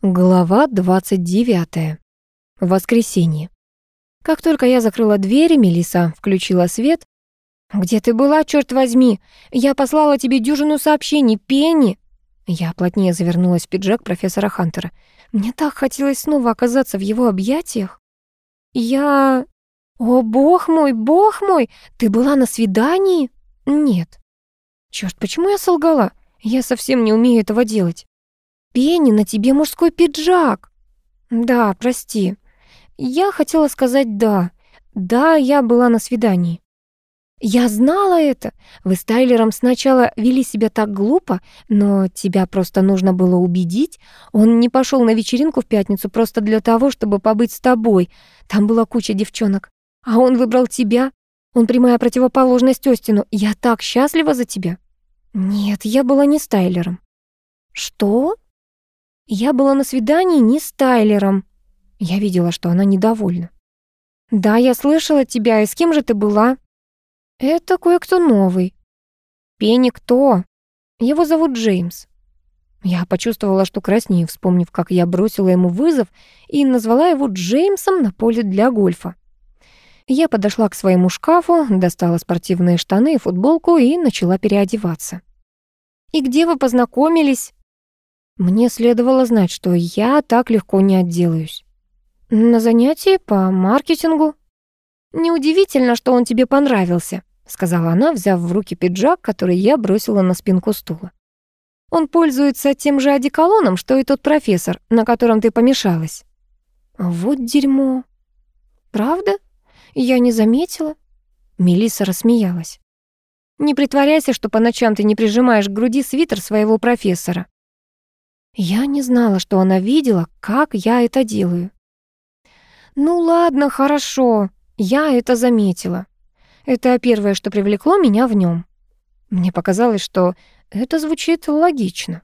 Глава 29. Воскресенье. Как только я закрыла дверь, Мелиса включила свет. «Где ты была, черт возьми? Я послала тебе дюжину сообщений, Пенни!» Я плотнее завернулась в пиджак профессора Хантера. Мне так хотелось снова оказаться в его объятиях. «Я... О, бог мой, бог мой! Ты была на свидании?» «Нет». Черт, почему я солгала? Я совсем не умею этого делать. Пенни, на тебе мужской пиджак. Да, прости. Я хотела сказать «да». Да, я была на свидании. Я знала это. Вы с Тайлером сначала вели себя так глупо, но тебя просто нужно было убедить. Он не пошел на вечеринку в пятницу просто для того, чтобы побыть с тобой. Там была куча девчонок. А он выбрал тебя. Он прямая противоположность Остину. Я так счастлива за тебя. Нет, я была не с Тайлером. Что? Я была на свидании не с Тайлером. Я видела, что она недовольна. Да, я слышала тебя, и с кем же ты была? Это кое-кто новый. Пенни кто? Его зовут Джеймс. Я почувствовала, что краснею, вспомнив, как я бросила ему вызов и назвала его Джеймсом на поле для гольфа. Я подошла к своему шкафу, достала спортивные штаны и футболку и начала переодеваться. «И где вы познакомились?» Мне следовало знать, что я так легко не отделаюсь. На занятии по маркетингу. Неудивительно, что он тебе понравился, сказала она, взяв в руки пиджак, который я бросила на спинку стула. Он пользуется тем же одеколоном, что и тот профессор, на котором ты помешалась. Вот дерьмо. Правда? Я не заметила. Мелисса рассмеялась. Не притворяйся, что по ночам ты не прижимаешь к груди свитер своего профессора. Я не знала, что она видела, как я это делаю. Ну ладно, хорошо, я это заметила. Это первое, что привлекло меня в нем. Мне показалось, что это звучит логично.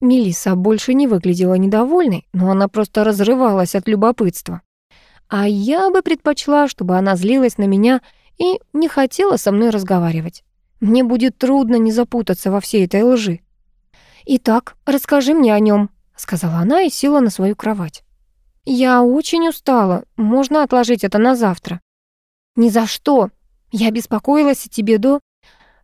Мелиса больше не выглядела недовольной, но она просто разрывалась от любопытства. А я бы предпочла, чтобы она злилась на меня и не хотела со мной разговаривать. Мне будет трудно не запутаться во всей этой лжи. «Итак, расскажи мне о нем, сказала она и села на свою кровать. «Я очень устала. Можно отложить это на завтра?» «Ни за что. Я беспокоилась о тебе до...»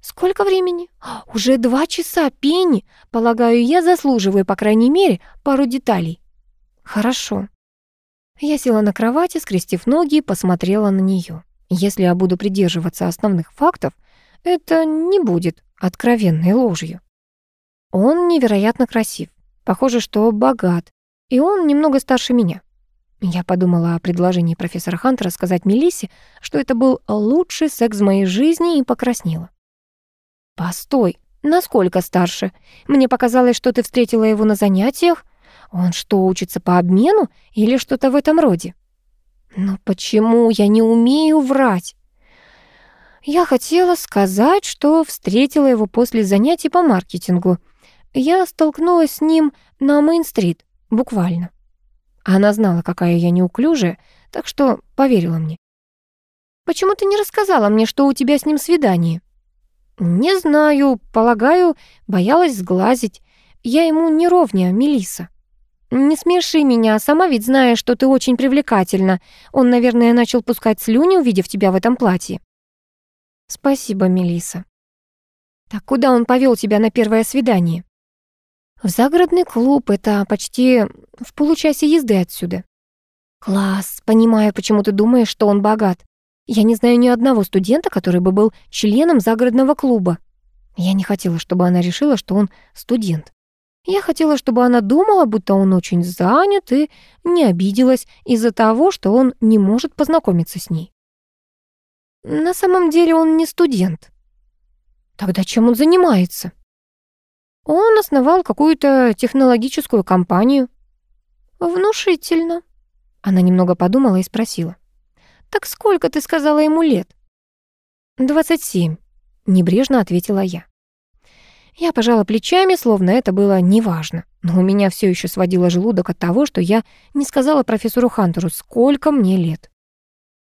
«Сколько времени?» «Уже два часа, Пенни. Полагаю, я заслуживаю, по крайней мере, пару деталей». «Хорошо». Я села на кровати, скрестив ноги и посмотрела на нее. Если я буду придерживаться основных фактов, это не будет откровенной ложью. Он невероятно красив. Похоже, что богат. И он немного старше меня. Я подумала о предложении профессора Хантера сказать Мелиссе, что это был лучший секс в моей жизни, и покраснела. «Постой, насколько старше? Мне показалось, что ты встретила его на занятиях. Он что, учится по обмену или что-то в этом роде?» «Но почему я не умею врать?» Я хотела сказать, что встретила его после занятий по маркетингу — я столкнулась с ним на Мейн-стрит, буквально. Она знала, какая я неуклюжая, так что поверила мне. «Почему ты не рассказала мне, что у тебя с ним свидание?» «Не знаю, полагаю, боялась сглазить. Я ему не ровня, Мелиса. «Не смеши меня, сама ведь знаешь, что ты очень привлекательна. Он, наверное, начал пускать слюни, увидев тебя в этом платье». «Спасибо, Мелиса. «Так куда он повел тебя на первое свидание?» В загородный клуб это почти в получасе езды отсюда. Класс, понимаю, почему ты думаешь, что он богат. Я не знаю ни одного студента, который бы был членом загородного клуба. Я не хотела, чтобы она решила, что он студент. Я хотела, чтобы она думала, будто он очень занят и не обиделась из-за того, что он не может познакомиться с ней. На самом деле он не студент. Тогда чем он занимается? Он основал какую-то технологическую компанию. Внушительно. Она немного подумала и спросила. «Так сколько ты сказала ему лет?» «Двадцать семь», — небрежно ответила я. Я пожала плечами, словно это было неважно, но у меня все еще сводило желудок от того, что я не сказала профессору Хантеру, сколько мне лет.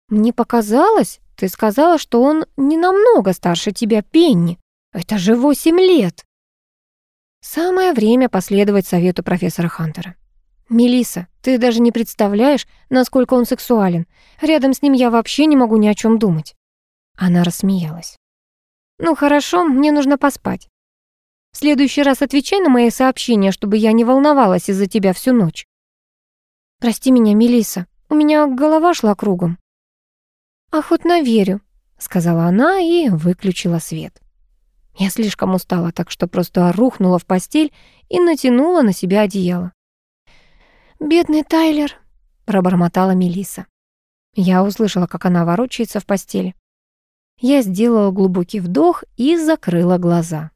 «Мне показалось, ты сказала, что он не намного старше тебя, Пенни. Это же восемь лет!» Самое время последовать совету профессора Хантера. Мелиса, ты даже не представляешь, насколько он сексуален. Рядом с ним я вообще не могу ни о чем думать. Она рассмеялась. Ну хорошо, мне нужно поспать. В следующий раз отвечай на мои сообщения, чтобы я не волновалась из-за тебя всю ночь. Прости меня, Мелиса, у меня голова шла кругом. Охотно верю, сказала она и выключила свет. Я слишком устала, так что просто рухнула в постель и натянула на себя одеяло. «Бедный Тайлер», — пробормотала Мелиса. Я услышала, как она ворочается в постели. Я сделала глубокий вдох и закрыла глаза.